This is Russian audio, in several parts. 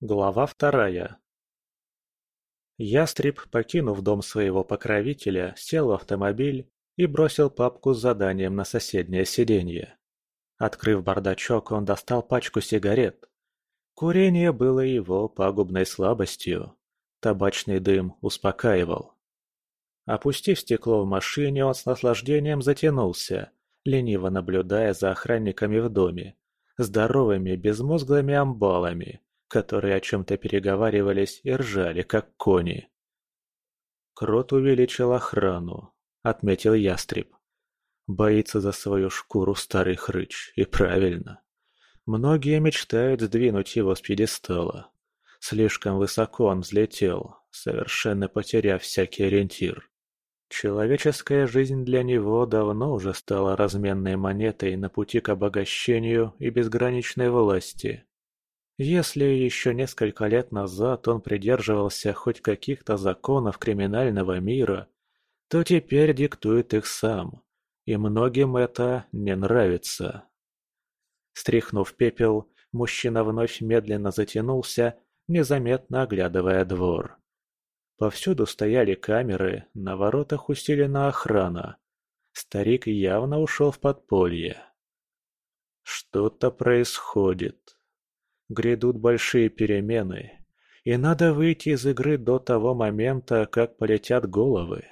Глава вторая Ястреб, покинув дом своего покровителя, сел в автомобиль и бросил папку с заданием на соседнее сиденье. Открыв бардачок, он достал пачку сигарет. Курение было его пагубной слабостью. Табачный дым успокаивал. Опустив стекло в машине, он с наслаждением затянулся, лениво наблюдая за охранниками в доме, здоровыми безмозглыми амбалами, которые о чем-то переговаривались и ржали, как кони. Крот увеличил охрану, отметил ястреб. Боится за свою шкуру старый хрыч, и правильно. Многие мечтают сдвинуть его с пьедестала. Слишком высоко он взлетел, совершенно потеряв всякий ориентир. Человеческая жизнь для него давно уже стала разменной монетой на пути к обогащению и безграничной власти. Если еще несколько лет назад он придерживался хоть каких-то законов криминального мира, то теперь диктует их сам, и многим это не нравится. Стряхнув пепел, мужчина вновь медленно затянулся, незаметно оглядывая двор. Повсюду стояли камеры, на воротах усилена охрана. Старик явно ушел в подполье. Что-то происходит. Грядут большие перемены, и надо выйти из игры до того момента, как полетят головы.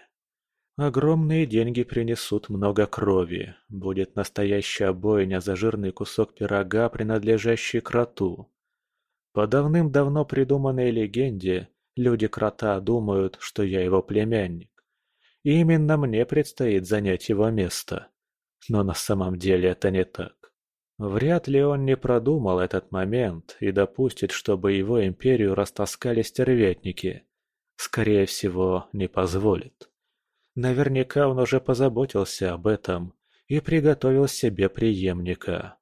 Огромные деньги принесут много крови, будет настоящая бойня за жирный кусок пирога, принадлежащий кроту. По давным-давно придуманной легенде, Люди крота думают, что я его племянник. И именно мне предстоит занять его место. Но на самом деле это не так. Вряд ли он не продумал этот момент и допустит, чтобы его империю растаскали стервятники. Скорее всего, не позволит. Наверняка он уже позаботился об этом и приготовил себе преемника.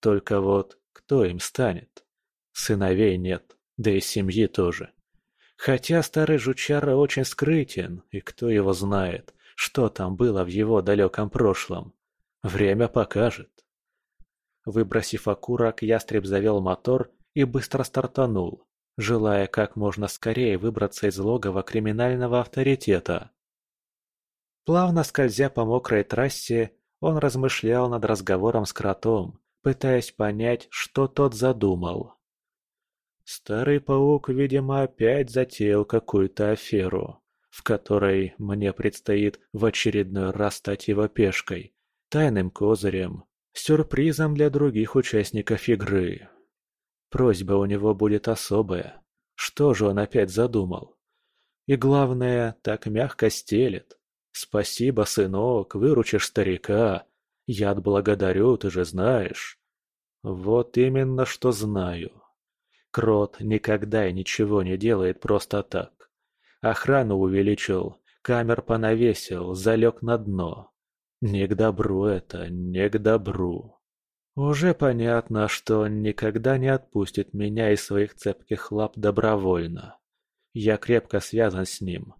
Только вот кто им станет? Сыновей нет, да и семьи тоже. Хотя старый жучара очень скрытен, и кто его знает, что там было в его далеком прошлом. Время покажет. Выбросив окурок, ястреб завел мотор и быстро стартанул, желая как можно скорее выбраться из логова криминального авторитета. Плавно скользя по мокрой трассе, он размышлял над разговором с кротом, пытаясь понять, что тот задумал. Старый паук, видимо, опять затеял какую-то аферу, в которой мне предстоит в очередной раз стать его пешкой, тайным козырем, сюрпризом для других участников игры. Просьба у него будет особая. Что же он опять задумал? И главное, так мягко стелет. Спасибо, сынок, выручишь старика. Я отблагодарю, ты же знаешь. Вот именно что знаю. Крот никогда и ничего не делает просто так. Охрану увеличил, камер понавесил, залег на дно. Не к добру это, не к добру. Уже понятно, что он никогда не отпустит меня из своих цепких лап добровольно. Я крепко связан с ним.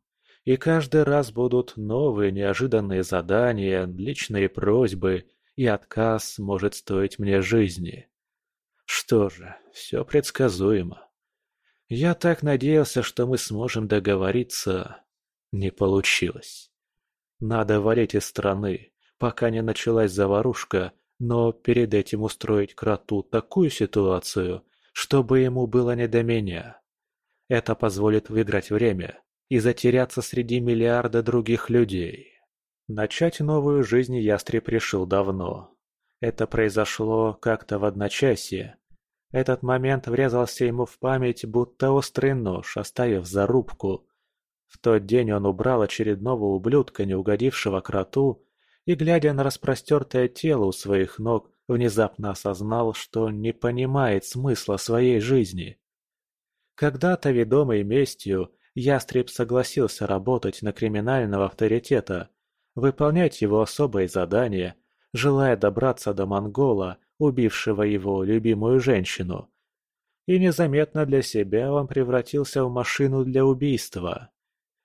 И каждый раз будут новые неожиданные задания, личные просьбы, и отказ может стоить мне жизни. Что же, все предсказуемо. Я так надеялся, что мы сможем договориться. Не получилось. Надо валить из страны, пока не началась заварушка, но перед этим устроить кроту такую ситуацию, чтобы ему было не до меня. Это позволит выиграть время и затеряться среди миллиарда других людей. Начать новую жизнь ястреб решил давно. Это произошло как-то в одночасье, этот момент врезался ему в память, будто острый нож, оставив зарубку. В тот день он убрал очередного ублюдка, не угодившего кроту, и, глядя на распростертое тело у своих ног, внезапно осознал, что не понимает смысла своей жизни. Когда-то, ведомый местью, Ястреб согласился работать на криминального авторитета, выполнять его особые задания, желая добраться до Монгола убившего его любимую женщину. И незаметно для себя он превратился в машину для убийства.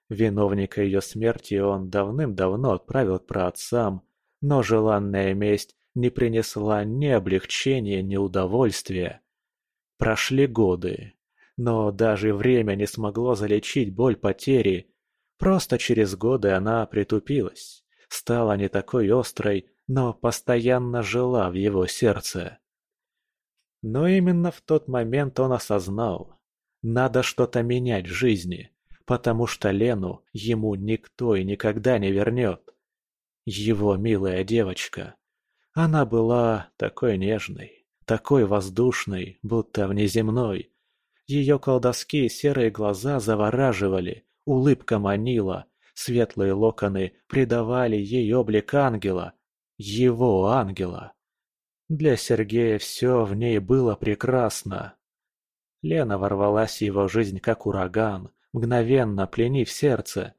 Виновника ее смерти он давным-давно отправил к праотцам, но желанная месть не принесла ни облегчения, ни удовольствия. Прошли годы. Но даже время не смогло залечить боль потери. Просто через годы она притупилась, стала не такой острой, но постоянно жила в его сердце. Но именно в тот момент он осознал, надо что-то менять в жизни, потому что Лену ему никто и никогда не вернет. Его милая девочка. Она была такой нежной, такой воздушной, будто внеземной. Ее колдовские серые глаза завораживали, улыбка манила, светлые локоны придавали ей облик ангела, его ангела. Для Сергея все в ней было прекрасно. Лена ворвалась в его жизнь как ураган, мгновенно пленив сердце.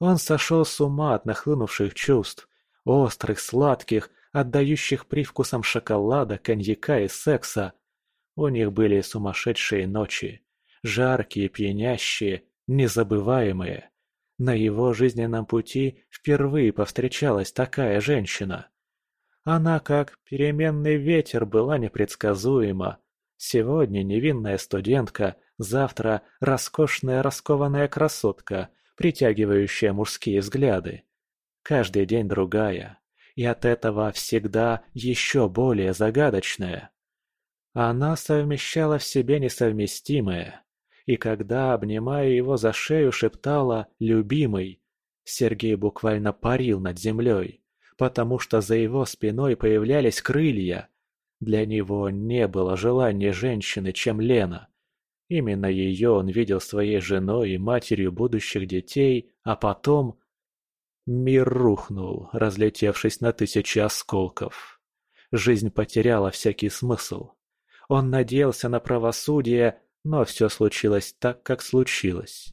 Он сошел с ума от нахлынувших чувств, острых, сладких, отдающих привкусом шоколада, коньяка и секса. У них были сумасшедшие ночи, жаркие, пьянящие, незабываемые. На его жизненном пути впервые повстречалась такая женщина. Она, как переменный ветер, была непредсказуема. Сегодня невинная студентка, завтра роскошная раскованная красотка, притягивающая мужские взгляды. Каждый день другая, и от этого всегда еще более загадочная. Она совмещала в себе несовместимое, и когда, обнимая его за шею, шептала «любимый», Сергей буквально парил над землей потому что за его спиной появлялись крылья. Для него не было желания женщины, чем Лена. Именно ее он видел своей женой и матерью будущих детей, а потом... Мир рухнул, разлетевшись на тысячи осколков. Жизнь потеряла всякий смысл. Он надеялся на правосудие, но все случилось так, как случилось.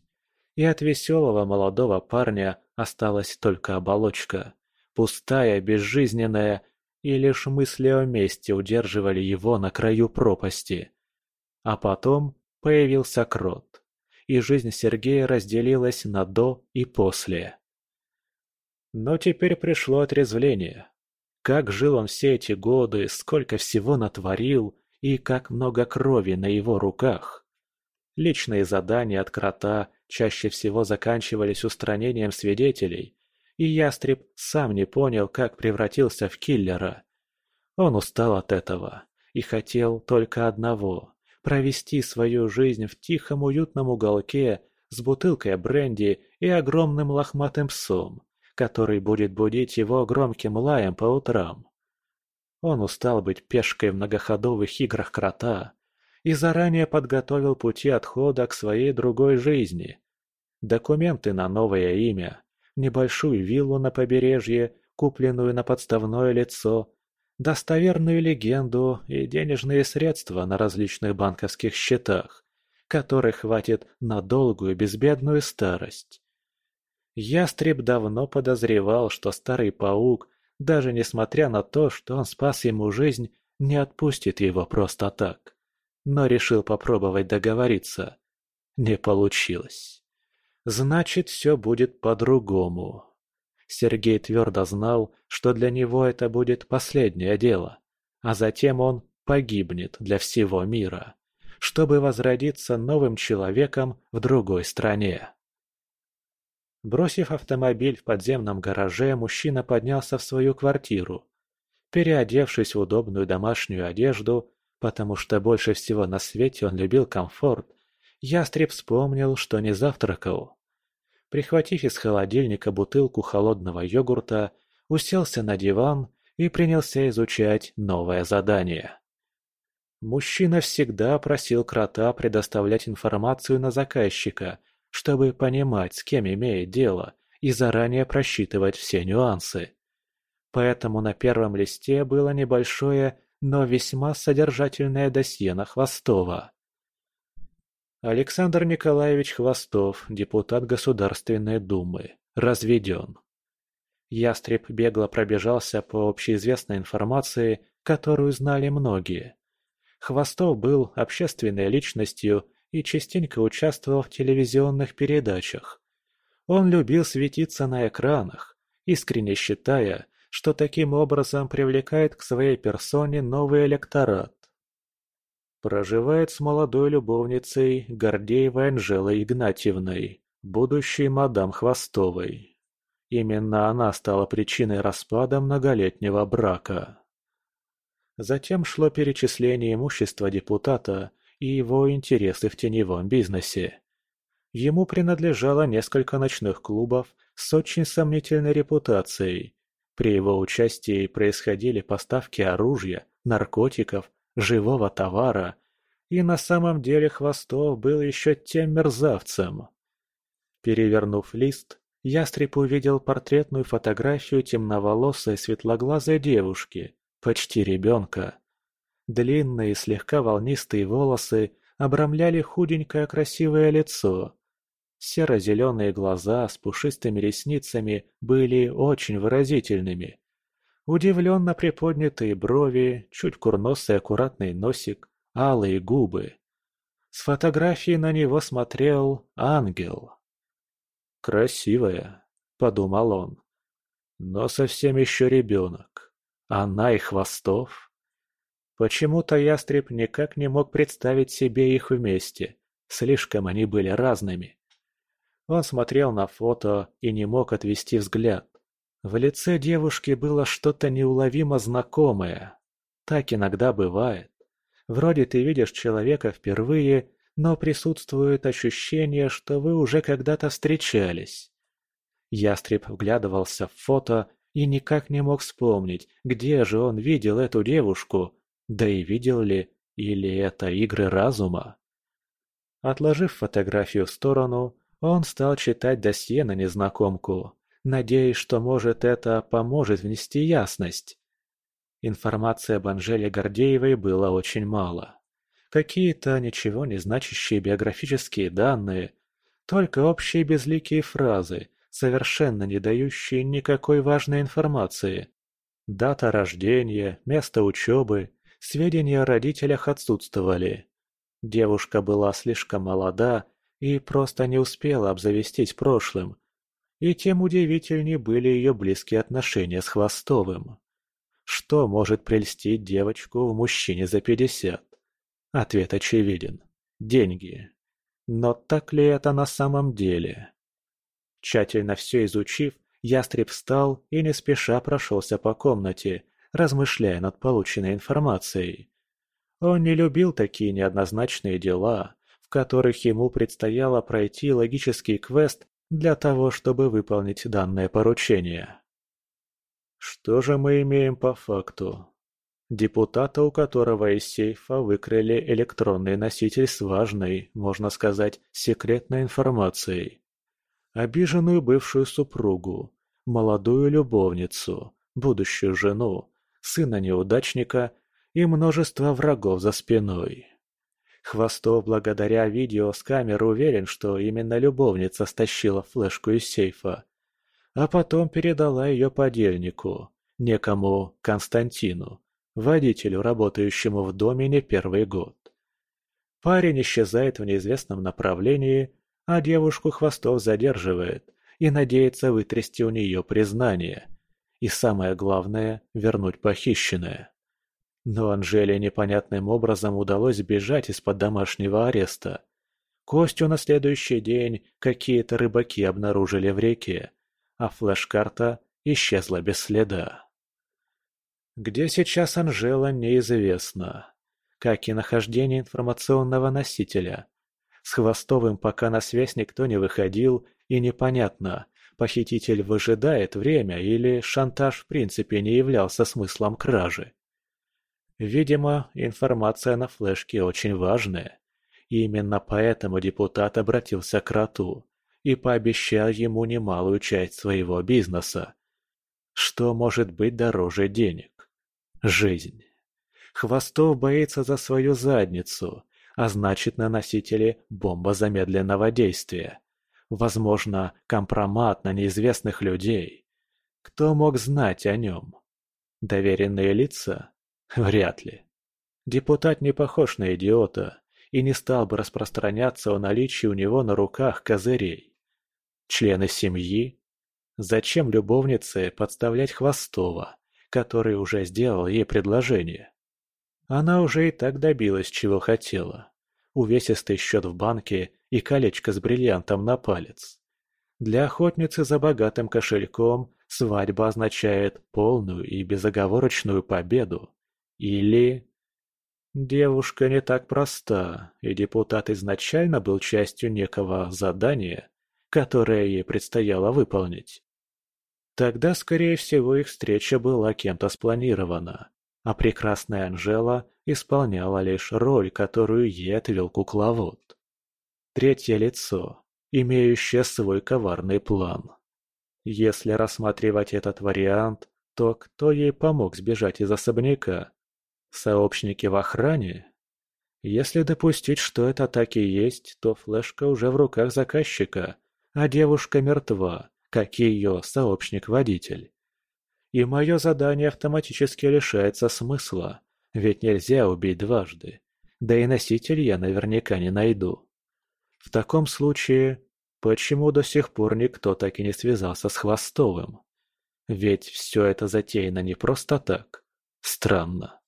И от веселого молодого парня осталась только оболочка пустая, безжизненная, и лишь мысли о месте удерживали его на краю пропасти. А потом появился Крот, и жизнь Сергея разделилась на «до» и «после». Но теперь пришло отрезвление. Как жил он все эти годы, сколько всего натворил, и как много крови на его руках. Личные задания от крота чаще всего заканчивались устранением свидетелей, и ястреб сам не понял, как превратился в киллера. Он устал от этого и хотел только одного – провести свою жизнь в тихом уютном уголке с бутылкой бренди и огромным лохматым псом, который будет будить его громким лаем по утрам. Он устал быть пешкой в многоходовых играх крота и заранее подготовил пути отхода к своей другой жизни. Документы на новое имя, небольшую виллу на побережье, купленную на подставное лицо, достоверную легенду и денежные средства на различных банковских счетах, которых хватит на долгую безбедную старость. Ястреб давно подозревал, что старый паук, даже несмотря на то, что он спас ему жизнь, не отпустит его просто так. Но решил попробовать договориться. Не получилось. Значит, все будет по-другому. Сергей твердо знал, что для него это будет последнее дело, а затем он погибнет для всего мира, чтобы возродиться новым человеком в другой стране. Бросив автомобиль в подземном гараже, мужчина поднялся в свою квартиру. Переодевшись в удобную домашнюю одежду, потому что больше всего на свете он любил комфорт, Ястреб вспомнил, что не завтракал. Прихватив из холодильника бутылку холодного йогурта, уселся на диван и принялся изучать новое задание. Мужчина всегда просил крота предоставлять информацию на заказчика, чтобы понимать, с кем имеет дело, и заранее просчитывать все нюансы. Поэтому на первом листе было небольшое, но весьма содержательное досье на Хвостова. Александр Николаевич Хвостов, депутат Государственной Думы, разведен. Ястреб бегло пробежался по общеизвестной информации, которую знали многие. Хвостов был общественной личностью и частенько участвовал в телевизионных передачах. Он любил светиться на экранах, искренне считая, что таким образом привлекает к своей персоне новый электорат. Проживает с молодой любовницей Гордеевой Анжелой Игнатьевной, будущей мадам Хвостовой. Именно она стала причиной распада многолетнего брака. Затем шло перечисление имущества депутата и его интересы в теневом бизнесе. Ему принадлежало несколько ночных клубов с очень сомнительной репутацией. При его участии происходили поставки оружия, наркотиков, живого товара, и на самом деле Хвостов был еще тем мерзавцем. Перевернув лист, Ястреб увидел портретную фотографию темноволосой светлоглазой девушки, почти ребенка. Длинные, слегка волнистые волосы обрамляли худенькое красивое лицо. Серо-зеленые глаза с пушистыми ресницами были очень выразительными. Удивленно приподнятые брови, чуть курносый аккуратный носик, алые губы. С фотографии на него смотрел ангел. «Красивая», — подумал он, — «но совсем еще ребенок. Она и Хвостов». Почему-то ястреб никак не мог представить себе их вместе, слишком они были разными. Он смотрел на фото и не мог отвести взгляд. В лице девушки было что-то неуловимо знакомое. Так иногда бывает. Вроде ты видишь человека впервые, но присутствует ощущение, что вы уже когда-то встречались. Ястреб вглядывался в фото и никак не мог вспомнить, где же он видел эту девушку, да и видел ли, или это игры разума. Отложив фотографию в сторону, он стал читать досье на незнакомку надеясь, что, может, это поможет внести ясность. Информации об Анжеле Гордеевой было очень мало. Какие-то ничего не значащие биографические данные, только общие безликие фразы, совершенно не дающие никакой важной информации. Дата рождения, место учебы, сведения о родителях отсутствовали. Девушка была слишком молода и просто не успела обзавестись прошлым, и тем удивительнее были ее близкие отношения с Хвостовым. Что может прельстить девочку в мужчине за пятьдесят? Ответ очевиден. Деньги. Но так ли это на самом деле? Тщательно все изучив, ястреб встал и не спеша прошелся по комнате, размышляя над полученной информацией. Он не любил такие неоднозначные дела, в которых ему предстояло пройти логический квест для того, чтобы выполнить данное поручение. Что же мы имеем по факту? Депутата, у которого из сейфа выкрали электронный носитель с важной, можно сказать, секретной информацией. Обиженную бывшую супругу, молодую любовницу, будущую жену, сына неудачника и множество врагов за спиной. Хвостов благодаря видео с камеры уверен, что именно любовница стащила флешку из сейфа, а потом передала ее подельнику, некому Константину, водителю, работающему в доме не первый год. Парень исчезает в неизвестном направлении, а девушку Хвостов задерживает и надеется вытрясти у нее признание. И самое главное – вернуть похищенное. Но Анжеле непонятным образом удалось бежать из-под домашнего ареста. Костю на следующий день какие-то рыбаки обнаружили в реке, а флеш-карта исчезла без следа. Где сейчас Анжела, неизвестно. Как и нахождение информационного носителя. С Хвостовым пока на связь никто не выходил, и непонятно, похититель выжидает время или шантаж в принципе не являлся смыслом кражи. Видимо, информация на флешке очень важная. И именно поэтому депутат обратился к Роту и пообещал ему немалую часть своего бизнеса. Что может быть дороже денег? Жизнь. Хвостов боится за свою задницу, а значит на носителе бомба замедленного действия. Возможно, компромат на неизвестных людей. Кто мог знать о нем? Доверенные лица? Вряд ли. Депутат не похож на идиота и не стал бы распространяться о наличии у него на руках козырей. Члены семьи? Зачем любовнице подставлять Хвостова, который уже сделал ей предложение? Она уже и так добилась, чего хотела. Увесистый счет в банке и колечко с бриллиантом на палец. Для охотницы за богатым кошельком свадьба означает полную и безоговорочную победу. Или... Девушка не так проста, и депутат изначально был частью некого задания, которое ей предстояло выполнить. Тогда, скорее всего, их встреча была кем-то спланирована, а прекрасная Анжела исполняла лишь роль, которую ей отвел кукловод. Третье лицо, имеющее свой коварный план. Если рассматривать этот вариант, то кто ей помог сбежать из особняка? Сообщники в охране? Если допустить, что это так и есть, то флешка уже в руках заказчика, а девушка мертва, как и ее сообщник-водитель. И мое задание автоматически лишается смысла, ведь нельзя убить дважды, да и носитель я наверняка не найду. В таком случае, почему до сих пор никто так и не связался с Хвостовым? Ведь все это затеяно не просто так. Странно.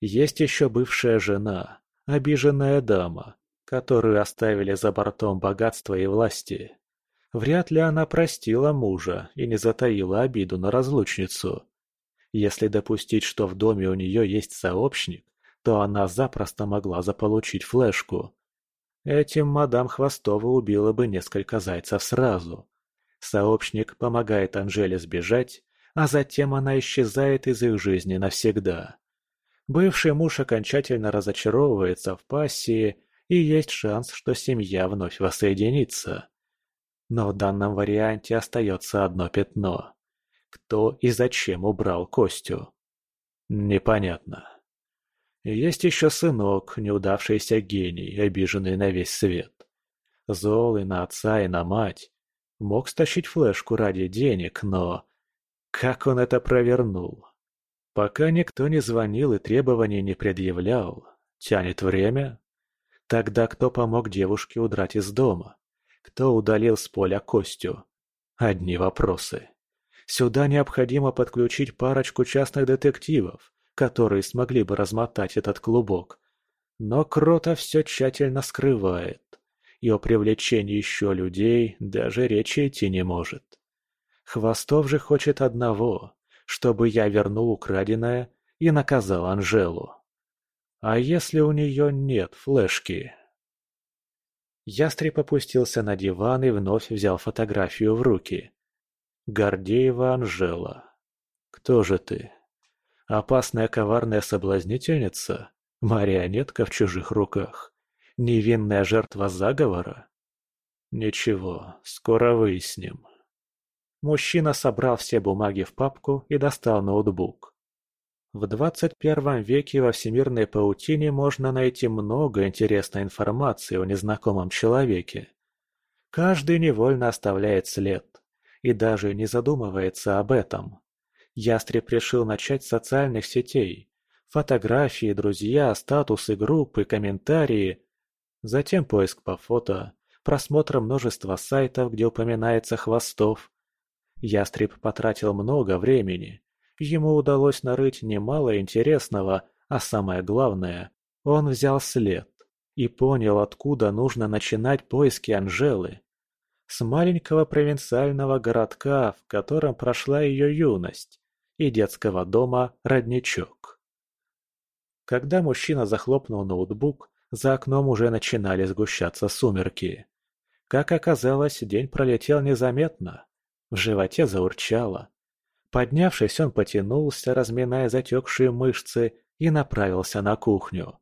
Есть еще бывшая жена, обиженная дама, которую оставили за бортом богатства и власти. Вряд ли она простила мужа и не затаила обиду на разлучницу. Если допустить, что в доме у нее есть сообщник, то она запросто могла заполучить флешку. Этим мадам Хвостова убила бы несколько зайцев сразу. Сообщник помогает Анжеле сбежать, а затем она исчезает из их жизни навсегда. Бывший муж окончательно разочаровывается в пассии, и есть шанс, что семья вновь воссоединится. Но в данном варианте остается одно пятно. Кто и зачем убрал Костю? Непонятно. Есть еще сынок, неудавшийся гений, обиженный на весь свет. Золый на отца и на мать. Мог стащить флешку ради денег, но... Как он это провернул? Пока никто не звонил и требований не предъявлял. Тянет время? Тогда кто помог девушке удрать из дома? Кто удалил с поля Костю? Одни вопросы. Сюда необходимо подключить парочку частных детективов, которые смогли бы размотать этот клубок. Но Крота все тщательно скрывает, и о привлечении еще людей даже речи идти не может. Хвостов же хочет одного, чтобы я вернул украденное и наказал Анжелу. А если у нее нет флешки? Ястреб опустился на диван и вновь взял фотографию в руки. Гордеева Анжела. Кто же ты? Опасная коварная соблазнительница? Марионетка в чужих руках? Невинная жертва заговора? Ничего, скоро выясним. Мужчина собрал все бумаги в папку и достал ноутбук. В 21 веке во всемирной паутине можно найти много интересной информации о незнакомом человеке. Каждый невольно оставляет след и даже не задумывается об этом. Ястреб решил начать с социальных сетей. Фотографии, друзья, статусы группы, комментарии. Затем поиск по фото, просмотр множества сайтов, где упоминается Хвостов. Ястреб потратил много времени, Ему удалось нарыть немало интересного, а самое главное, он взял след и понял, откуда нужно начинать поиски Анжелы. С маленького провинциального городка, в котором прошла ее юность, и детского дома «Родничок». Когда мужчина захлопнул ноутбук, за окном уже начинали сгущаться сумерки. Как оказалось, день пролетел незаметно. В животе заурчало. Поднявшись, он потянулся, разминая затекшие мышцы, и направился на кухню.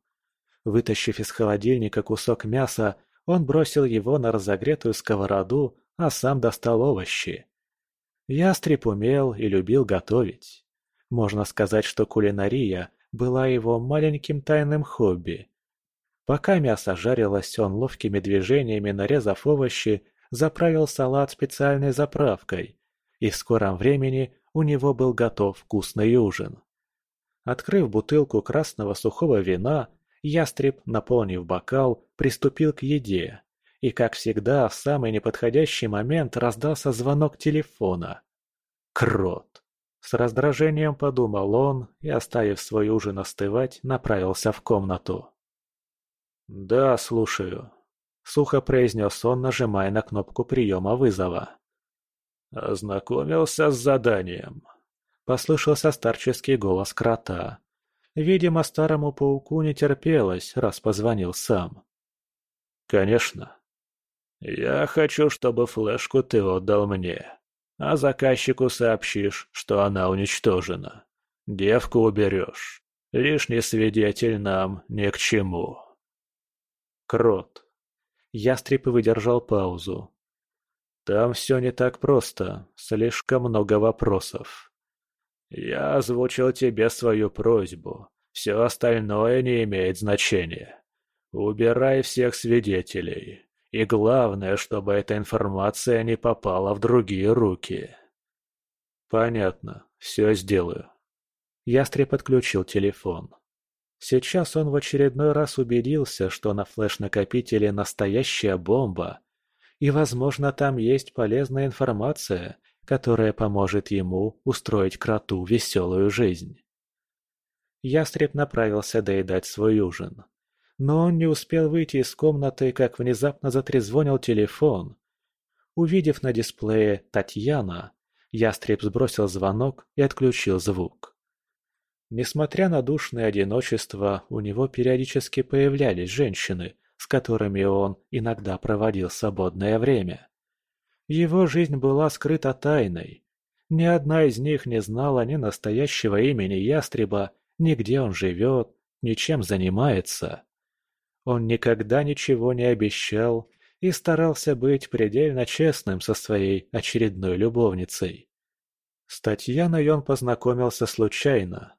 Вытащив из холодильника кусок мяса, он бросил его на разогретую сковороду, а сам достал овощи. Ястреб умел и любил готовить. Можно сказать, что кулинария была его маленьким тайным хобби. Пока мясо жарилось, он ловкими движениями, нарезав овощи, заправил салат специальной заправкой, и в скором времени у него был готов вкусный ужин. Открыв бутылку красного сухого вина, ястреб, наполнив бокал, приступил к еде. И, как всегда, в самый неподходящий момент раздался звонок телефона. Крот. С раздражением подумал он и, оставив свой ужин остывать, направился в комнату. «Да, слушаю», — сухо произнес он, нажимая на кнопку приема вызова. «Ознакомился с заданием», — послышался старческий голос крота. Видимо, старому пауку не терпелось, раз позвонил сам. «Конечно». «Я хочу, чтобы флешку ты отдал мне», а заказчику сообщишь, что она уничтожена. Девку уберешь. Лишний свидетель нам ни к чему. Крот. Ястреб выдержал паузу. Там все не так просто, слишком много вопросов. Я озвучил тебе свою просьбу. Все остальное не имеет значения. Убирай всех свидетелей. И главное, чтобы эта информация не попала в другие руки. Понятно, все сделаю. Ястреб подключил телефон. Сейчас он в очередной раз убедился, что на флеш-накопителе настоящая бомба, и, возможно, там есть полезная информация, которая поможет ему устроить кроту веселую жизнь. Ястреб направился доедать свой ужин. Но он не успел выйти из комнаты, как внезапно затрезвонил телефон. Увидев на дисплее «Татьяна», ястреб сбросил звонок и отключил звук. Несмотря на душное одиночество, у него периодически появлялись женщины, с которыми он иногда проводил свободное время. Его жизнь была скрыта тайной. Ни одна из них не знала ни настоящего имени ястреба, ни где он живет, ни чем занимается. Он никогда ничего не обещал и старался быть предельно честным со своей очередной любовницей. С Татьяной он познакомился случайно.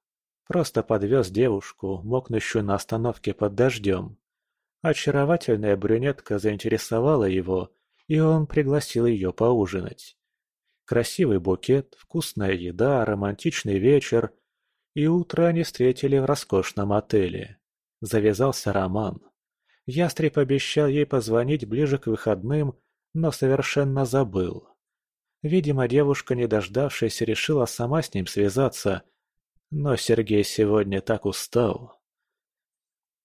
Просто подвез девушку, мокнущую на остановке под дождем. Очаровательная брюнетка заинтересовала его, и он пригласил ее поужинать. Красивый букет, вкусная еда, романтичный вечер, и утро они встретили в роскошном отеле. Завязался роман. Ястреб обещал ей позвонить ближе к выходным, но совершенно забыл. Видимо, девушка, не дождавшись, решила сама с ним связаться, но Сергей сегодня так устал.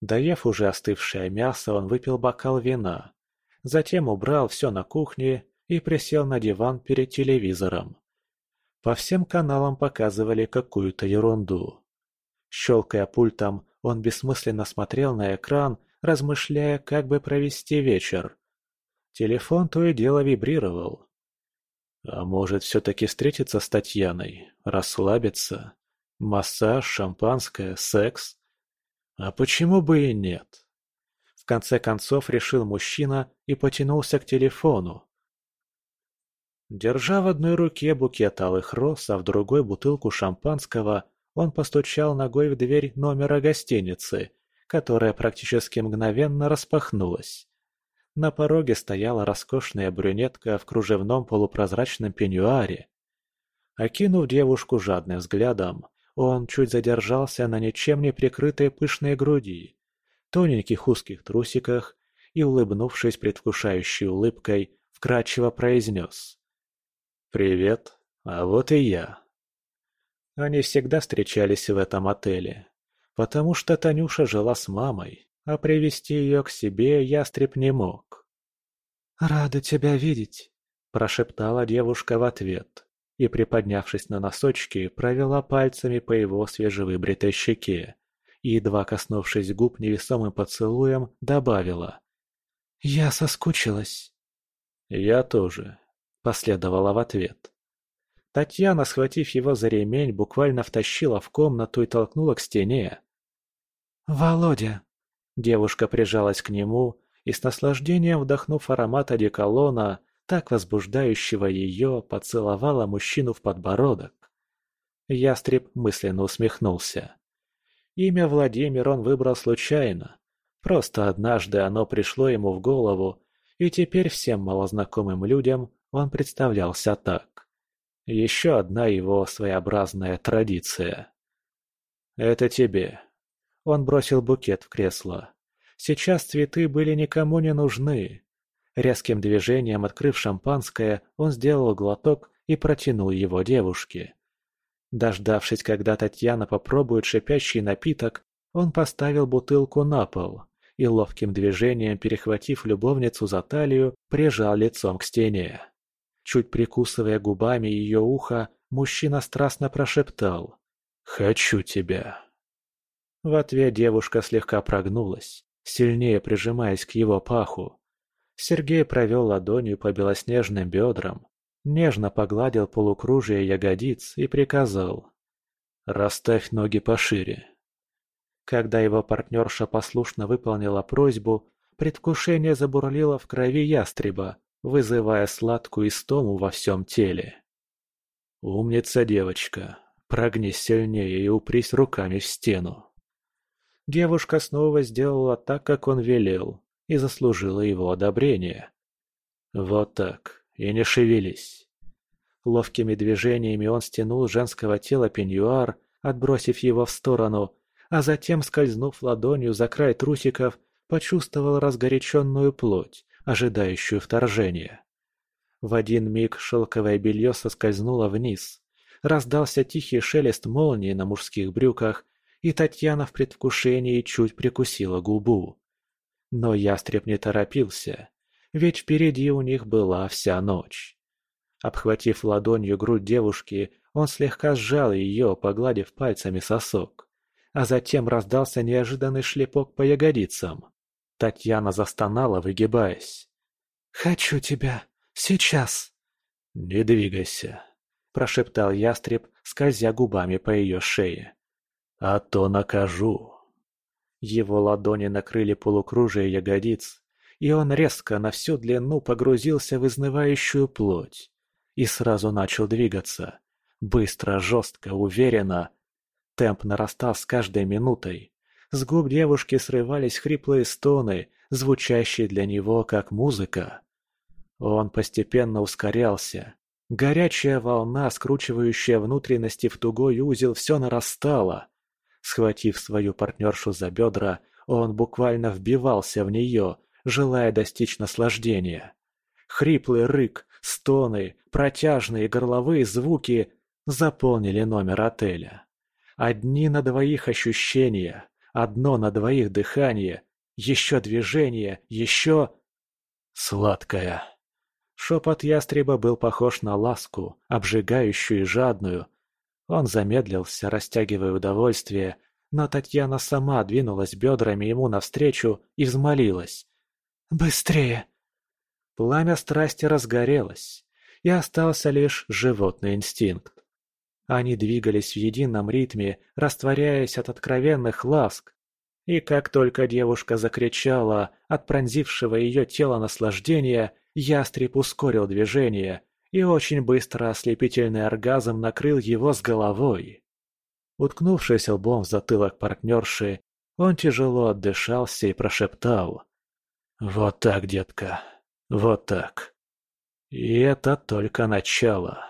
Доев уже остывшее мясо, он выпил бокал вина. Затем убрал все на кухне и присел на диван перед телевизором. По всем каналам показывали какую-то ерунду. Щелкая пультом, он бессмысленно смотрел на экран, размышляя, как бы провести вечер. Телефон то и дело вибрировал. А может, все-таки встретиться с Татьяной, расслабиться? Массаж, шампанское, секс? А почему бы и нет? В конце концов решил мужчина и потянулся к телефону. Держа в одной руке букет алых роз, а в другой бутылку шампанского, он постучал ногой в дверь номера гостиницы которая практически мгновенно распахнулась. На пороге стояла роскошная брюнетка в кружевном полупрозрачном пеньюаре. Окинув девушку жадным взглядом, он чуть задержался на ничем не прикрытой пышной груди, тоненьких узких трусиках и, улыбнувшись предвкушающей улыбкой, вкрадчиво произнес. «Привет, а вот и я». Они всегда встречались в этом отеле, потому что Танюша жила с мамой, а привести ее к себе ястреб не мог. «Рада тебя видеть», – прошептала девушка в ответ и, приподнявшись на носочки, провела пальцами по его свежевыбритой щеке и, едва коснувшись губ невесомым поцелуем, добавила. «Я соскучилась». «Я тоже», – последовала в ответ. Татьяна, схватив его за ремень, буквально втащила в комнату и толкнула к стене. «Володя!» Девушка прижалась к нему и с наслаждением вдохнув аромат одеколона, так возбуждающего ее, поцеловала мужчину в подбородок. Ястреб мысленно усмехнулся. Имя Владимир он выбрал случайно. Просто однажды оно пришло ему в голову, и теперь всем малознакомым людям он представлялся так. Еще одна его своеобразная традиция. «Это тебе», он бросил букет в кресло. Сейчас цветы были никому не нужны. Резким движением, открыв шампанское, он сделал глоток и протянул его девушке. Дождавшись, когда Татьяна попробует шипящий напиток, он поставил бутылку на пол и ловким движением, перехватив любовницу за талию, прижал лицом к стене. Чуть прикусывая губами ее ухо, мужчина страстно прошептал «Хочу тебя». В ответ девушка слегка прогнулась, сильнее прижимаясь к его паху. Сергей провел ладонью по белоснежным бедрам, нежно погладил полукружие ягодиц и приказал «Расставь ноги пошире». Когда его партнерша послушно выполнила просьбу, предвкушение забурлило в крови ястреба, вызывая сладкую истому во всем теле. «Умница, девочка, прогнись сильнее и упрись руками в стену». Девушка снова сделала так, как он велел, и заслужила его одобрение. «Вот так, и не шевелись». Ловкими движениями он стянул женского тела пеньюар, отбросив его в сторону, а затем, скользнув ладонью за край трусиков, почувствовал разгоряченную плоть, ожидающую вторжения. В один миг шелковое белье соскользнуло вниз. Раздался тихий шелест молнии на мужских брюках, и Татьяна в предвкушении чуть прикусила губу. Но ястреб не торопился, ведь впереди у них была вся ночь. Обхватив ладонью грудь девушки, он слегка сжал ее, погладив пальцами сосок. А затем раздался неожиданный шлепок по ягодицам. Татьяна застонала, выгибаясь. «Хочу тебя. Сейчас!» «Не двигайся», – прошептал ястреб, скользя губами по ее шее. «А то накажу». Его ладони накрыли полукружие ягодиц, и он резко на всю длину погрузился в изнывающую плоть и сразу начал двигаться. Быстро, жестко, уверенно. Темп нарастал с каждой минутой. С губ девушки срывались хриплые стоны, звучащие для него как музыка. Он постепенно ускорялся. Горячая волна, скручивающая внутренности в тугой узел, все нарастала. Схватив свою партнершу за бедра, он буквально вбивался в нее, желая достичь наслаждения. Хриплый рык, стоны, протяжные горловые звуки заполнили номер отеля. Одни на двоих ощущения, одно на двоих дыхание, еще движение, еще... Сладкая. Шепот ястреба был похож на ласку, обжигающую и жадную, он замедлился, растягивая удовольствие, но Татьяна сама двинулась бедрами ему навстречу и взмолилась. «Быстрее!» Пламя страсти разгорелось, и остался лишь животный инстинкт. Они двигались в едином ритме, растворяясь от откровенных ласк. И как только девушка закричала от пронзившего ее тело наслаждения, ястреб ускорил движение, и очень быстро ослепительный оргазм накрыл его с головой. Уткнувшись лбом в затылок партнерши, он тяжело отдышался и прошептал. «Вот так, детка, вот так. И это только начало».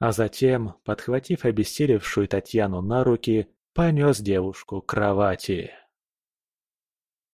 А затем, подхватив обессилевшую Татьяну на руки, понес девушку к кровати.